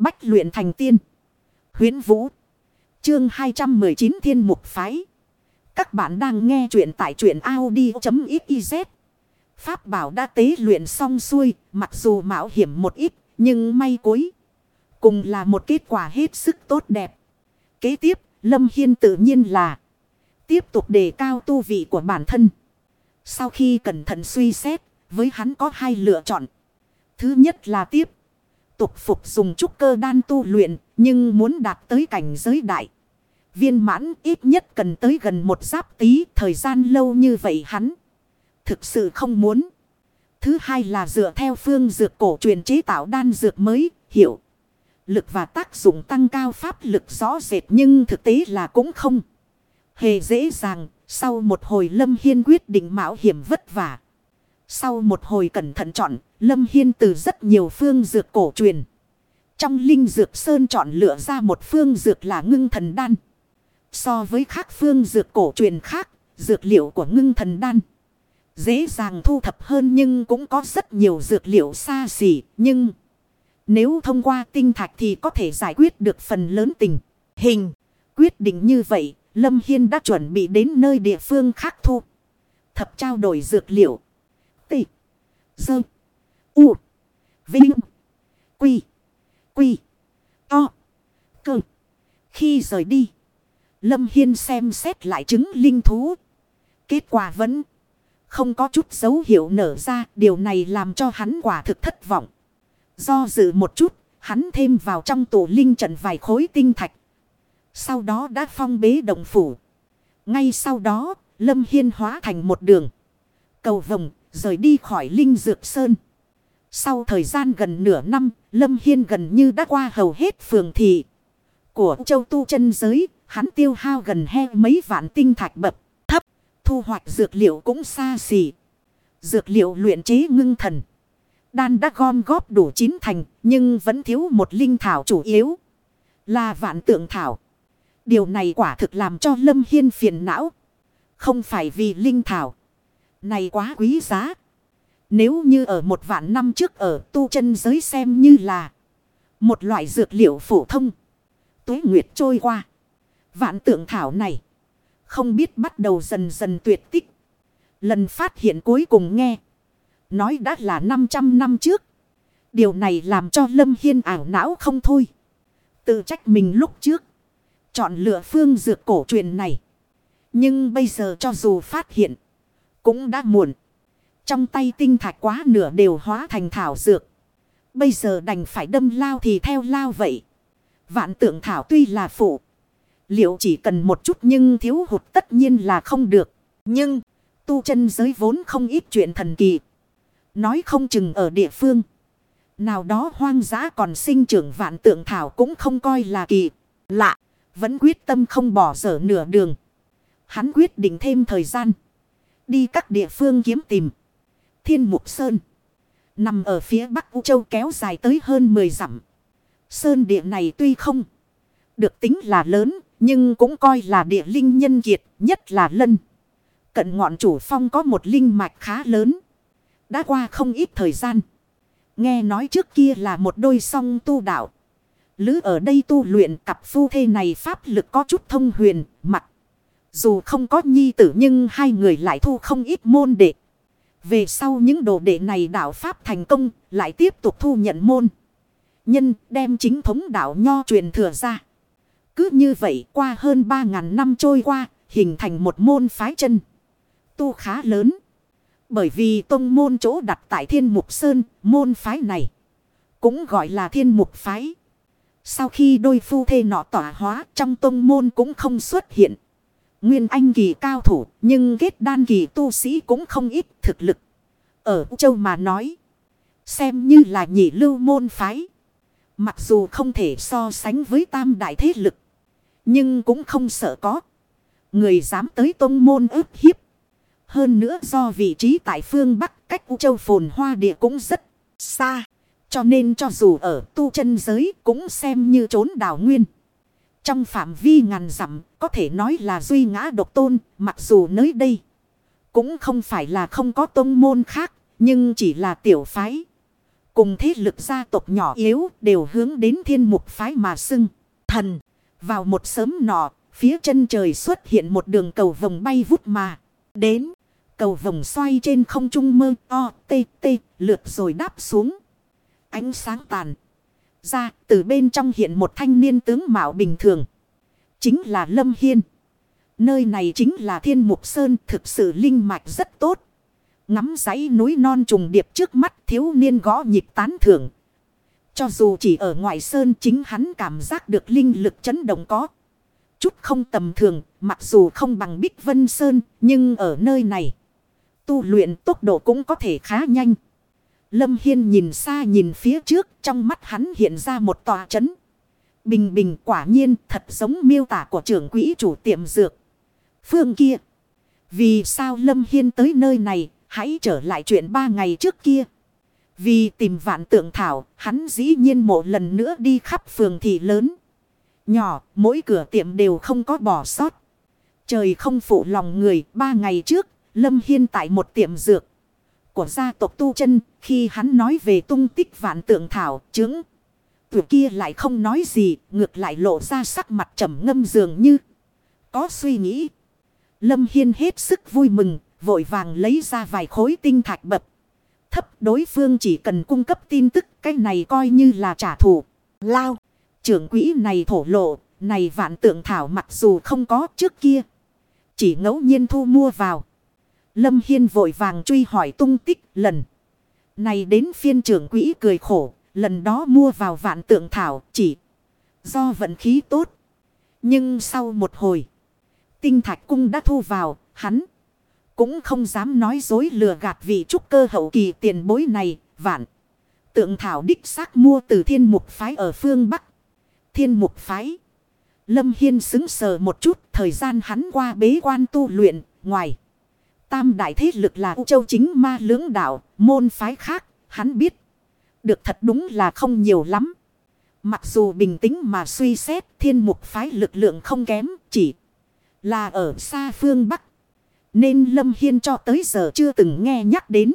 Bách luyện thành tiên. Huyến Vũ. Chương 219 Thiên Mục Phái. Các bạn đang nghe truyện tại truyện Audi.xyz. Pháp bảo đã tế luyện xong xuôi, mặc dù mạo hiểm một ít, nhưng may cuối. Cùng là một kết quả hết sức tốt đẹp. Kế tiếp, Lâm Hiên tự nhiên là tiếp tục đề cao tu vị của bản thân. Sau khi cẩn thận suy xét, với hắn có hai lựa chọn. Thứ nhất là tiếp tục phục dùng trúc cơ đan tu luyện, nhưng muốn đạt tới cảnh giới đại. Viên mãn ít nhất cần tới gần một giáp tí thời gian lâu như vậy hắn. Thực sự không muốn. Thứ hai là dựa theo phương dược cổ truyền chế tạo đan dược mới, hiệu. Lực và tác dụng tăng cao pháp lực rõ rệt nhưng thực tế là cũng không. Hề dễ dàng, sau một hồi Lâm Hiên quyết định mạo hiểm vất vả. Sau một hồi cẩn thận chọn, Lâm Hiên từ rất nhiều phương dược cổ truyền. Trong linh dược sơn chọn lựa ra một phương dược là ngưng thần đan. So với khác phương dược cổ truyền khác, dược liệu của ngưng thần đan. Dễ dàng thu thập hơn nhưng cũng có rất nhiều dược liệu xa xỉ. Nhưng nếu thông qua tinh thạch thì có thể giải quyết được phần lớn tình. Hình, quyết định như vậy, Lâm Hiên đã chuẩn bị đến nơi địa phương khác thu. Thập trao đổi dược liệu. Tị. Dơ. U. Vinh. Quy. Quy. To. Cơ. Khi rời đi. Lâm Hiên xem xét lại chứng linh thú. Kết quả vẫn không có chút dấu hiệu nở ra. Điều này làm cho hắn quả thực thất vọng. Do dự một chút, hắn thêm vào trong tổ linh trận vài khối tinh thạch. Sau đó đã phong bế động phủ. Ngay sau đó, Lâm Hiên hóa thành một đường. Cầu vồng, rời đi khỏi Linh Dược Sơn. Sau thời gian gần nửa năm, Lâm Hiên gần như đã qua hầu hết phường thị của châu tu chân giới. Hắn tiêu hao gần he mấy vạn tinh thạch bập, thấp, thu hoạch dược liệu cũng xa xỉ. Dược liệu luyện chế ngưng thần. Đan đã gom góp đủ chín thành, nhưng vẫn thiếu một linh thảo chủ yếu. Là vạn tượng thảo. Điều này quả thực làm cho Lâm Hiên phiền não. Không phải vì linh thảo. Này quá quý giá. Nếu như ở một vạn năm trước ở tu chân giới xem như là một loại dược liệu phổ thông. Tuế nguyệt trôi qua. Vạn tượng thảo này. Không biết bắt đầu dần dần tuyệt tích. Lần phát hiện cuối cùng nghe. Nói đã là 500 năm trước. Điều này làm cho Lâm Hiên ảo não không thôi. Tự trách mình lúc trước. Chọn lựa phương dược cổ truyền này. Nhưng bây giờ cho dù phát hiện. Cũng đã muộn. Trong tay tinh thạch quá nửa đều hóa thành thảo dược. Bây giờ đành phải đâm lao thì theo lao vậy. Vạn tượng thảo tuy là phụ. Liệu chỉ cần một chút nhưng thiếu hụt tất nhiên là không được. Nhưng, tu chân giới vốn không ít chuyện thần kỳ. Nói không chừng ở địa phương. Nào đó hoang dã còn sinh trưởng vạn tượng thảo cũng không coi là kỳ. Lạ. Vẫn quyết tâm không bỏ dở nửa đường. Hắn quyết định thêm thời gian. Đi các địa phương kiếm tìm. Thiên Mục Sơn. Nằm ở phía Bắc U Châu kéo dài tới hơn 10 dặm. Sơn địa này tuy không được tính là lớn. Nhưng cũng coi là địa linh nhân kiệt nhất là lân. Cận ngọn chủ phong có một linh mạch khá lớn. Đã qua không ít thời gian. Nghe nói trước kia là một đôi song tu đạo. Lứ ở đây tu luyện cặp phu thê này pháp lực có chút thông huyền, mặt. Dù không có nhi tử nhưng hai người lại thu không ít môn đệ. Về sau những đồ đệ này đạo pháp thành công, lại tiếp tục thu nhận môn. Nhân đem chính thống đạo nho truyền thừa ra. Cứ như vậy qua hơn 3.000 năm trôi qua, hình thành một môn phái chân. Tu khá lớn. Bởi vì tông môn chỗ đặt tại thiên mục sơn, môn phái này. Cũng gọi là thiên mục phái. Sau khi đôi phu thê nọ tỏa hóa trong tông môn cũng không xuất hiện. Nguyên anh kỳ cao thủ, nhưng kết đan kỳ tu sĩ cũng không ít thực lực. Ở châu mà nói. Xem như là nhị lưu môn phái. Mặc dù không thể so sánh với tam đại thế lực. Nhưng cũng không sợ có. Người dám tới tông môn ức hiếp. Hơn nữa do vị trí tại phương Bắc, cách U Châu phồn hoa địa cũng rất xa. Cho nên cho dù ở tu chân giới cũng xem như trốn đảo nguyên. Trong phạm vi ngàn dặm có thể nói là duy ngã độc tôn mặc dù nơi đây. Cũng không phải là không có tôn môn khác nhưng chỉ là tiểu phái. Cùng thế lực gia tộc nhỏ yếu đều hướng đến thiên mục phái mà xưng. Thần, vào một sớm nọ, phía chân trời xuất hiện một đường cầu vòng bay vút mà. Đến, cầu vòng xoay trên không trung mơ o, tê, tê, lượt rồi đáp xuống. Ánh sáng tàn. Ra, từ bên trong hiện một thanh niên tướng mạo bình thường. Chính là Lâm Hiên. Nơi này chính là Thiên Mục Sơn thực sự linh mạch rất tốt. Ngắm dãy núi non trùng điệp trước mắt thiếu niên gõ nhịp tán thưởng. Cho dù chỉ ở ngoại sơn chính hắn cảm giác được linh lực chấn động có. Chút không tầm thường, mặc dù không bằng Bích Vân Sơn, nhưng ở nơi này, tu luyện tốc độ cũng có thể khá nhanh. Lâm Hiên nhìn xa nhìn phía trước, trong mắt hắn hiện ra một tòa chấn. Bình bình quả nhiên thật giống miêu tả của trưởng quỹ chủ tiệm dược. Phương kia. Vì sao Lâm Hiên tới nơi này, hãy trở lại chuyện ba ngày trước kia. Vì tìm vạn tượng thảo, hắn dĩ nhiên một lần nữa đi khắp phường thị lớn. Nhỏ, mỗi cửa tiệm đều không có bỏ sót. Trời không phụ lòng người, ba ngày trước, Lâm Hiên tại một tiệm dược của gia tộc Tu chân khi hắn nói về tung tích vạn tượng thảo, chứng. Tuổi kia lại không nói gì, ngược lại lộ ra sắc mặt trầm ngâm dường như có suy nghĩ. Lâm Hiên hết sức vui mừng, vội vàng lấy ra vài khối tinh thạch bập. Thấp đối phương chỉ cần cung cấp tin tức, cái này coi như là trả thù. Lao, trưởng quỹ này thổ lộ, này vạn tượng thảo mặc dù không có trước kia. Chỉ ngẫu nhiên thu mua vào. Lâm Hiên vội vàng truy hỏi tung tích lần. Này đến phiên trưởng quỹ cười khổ, lần đó mua vào vạn tượng thảo chỉ do vận khí tốt. Nhưng sau một hồi, tinh thạch cung đã thu vào, hắn cũng không dám nói dối lừa gạt vị trúc cơ hậu kỳ tiền bối này, vạn. Tượng thảo đích xác mua từ thiên mục phái ở phương Bắc. Thiên mục phái. Lâm Hiên xứng sờ một chút, thời gian hắn qua bế quan tu luyện, ngoài. Tam đại thế lực là U Châu chính ma lưỡng đạo, môn phái khác, hắn biết. Được thật đúng là không nhiều lắm. Mặc dù bình tĩnh mà suy xét thiên mục phái lực lượng không kém, chỉ là ở xa phương Bắc. Nên Lâm Hiên cho tới giờ chưa từng nghe nhắc đến.